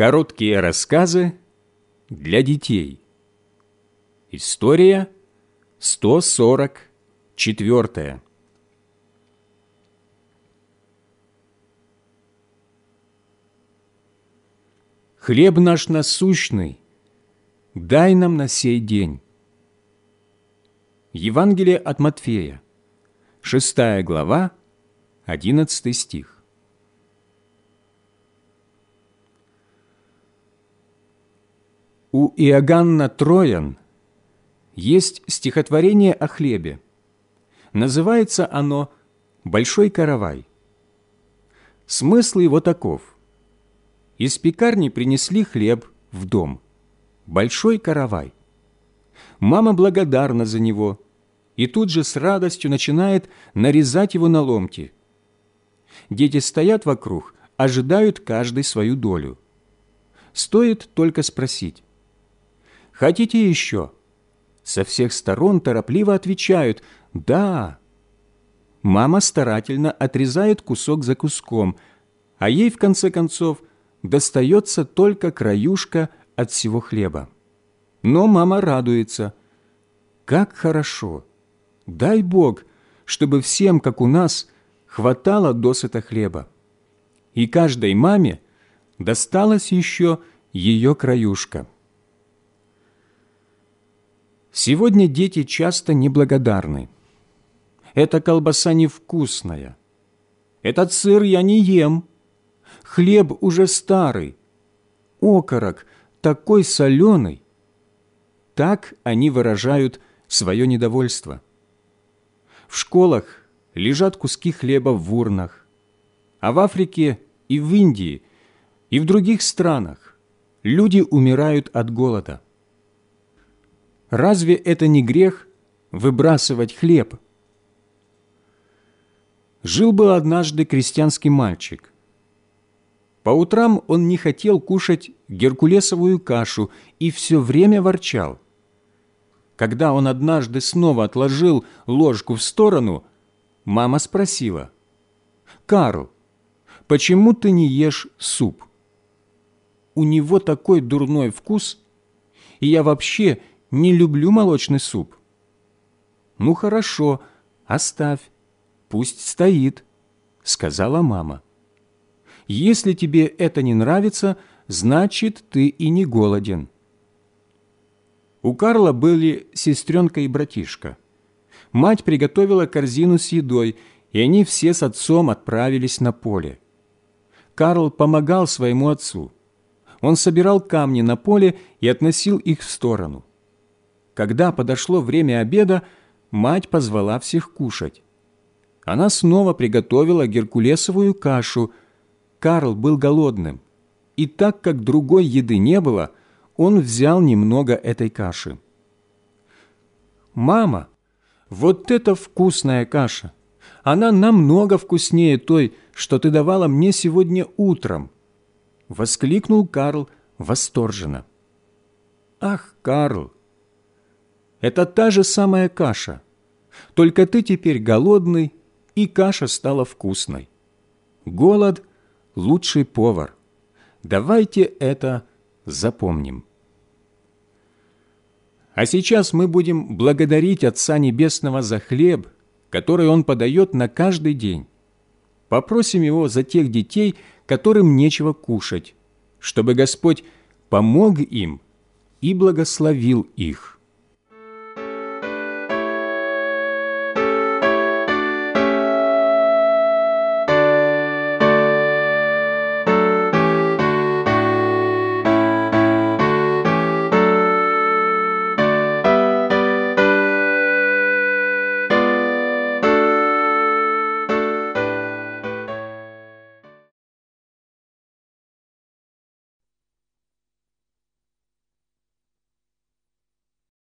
Короткие рассказы для детей. История 144. Хлеб наш насущный, дай нам на сей день. Евангелие от Матфея, 6 глава, 11 стих. У Иоганна Троян есть стихотворение о хлебе. Называется оно «Большой каравай». Смысл его таков. Из пекарни принесли хлеб в дом. Большой каравай. Мама благодарна за него и тут же с радостью начинает нарезать его на ломти. Дети стоят вокруг, ожидают каждый свою долю. Стоит только спросить, Хотите еще?» Со всех сторон торопливо отвечают «Да». Мама старательно отрезает кусок за куском, а ей, в конце концов, достается только краюшка от всего хлеба. Но мама радуется. «Как хорошо! Дай Бог, чтобы всем, как у нас, хватало досыта хлеба. И каждой маме досталась еще ее краюшка». Сегодня дети часто неблагодарны. Эта колбаса невкусная. Этот сыр я не ем. Хлеб уже старый. Окорок такой соленый. Так они выражают свое недовольство. В школах лежат куски хлеба в урнах. А в Африке и в Индии, и в других странах люди умирают от голода. Разве это не грех выбрасывать хлеб? Жил-был однажды крестьянский мальчик. По утрам он не хотел кушать геркулесовую кашу и все время ворчал. Когда он однажды снова отложил ложку в сторону, мама спросила, «Карл, почему ты не ешь суп? У него такой дурной вкус, и я вообще не люблю молочный суп». «Ну хорошо, оставь, пусть стоит», — сказала мама. «Если тебе это не нравится, значит, ты и не голоден». У Карла были сестренка и братишка. Мать приготовила корзину с едой, и они все с отцом отправились на поле. Карл помогал своему отцу. Он собирал камни на поле и относил их в сторону. Когда подошло время обеда, мать позвала всех кушать. Она снова приготовила геркулесовую кашу. Карл был голодным, и так как другой еды не было, он взял немного этой каши. «Мама, вот это вкусная каша! Она намного вкуснее той, что ты давала мне сегодня утром!» Воскликнул Карл восторженно. «Ах, Карл, это та же самая каша, только ты теперь голодный, и каша стала вкусной. Голод – лучший повар. Давайте это запомним. А сейчас мы будем благодарить Отца Небесного за хлеб, который Он подает на каждый день. Попросим Его за тех детей, которым нечего кушать, чтобы Господь помог им и благословил их.